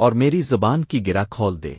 اور میری زبان کی گرا کھول دے۔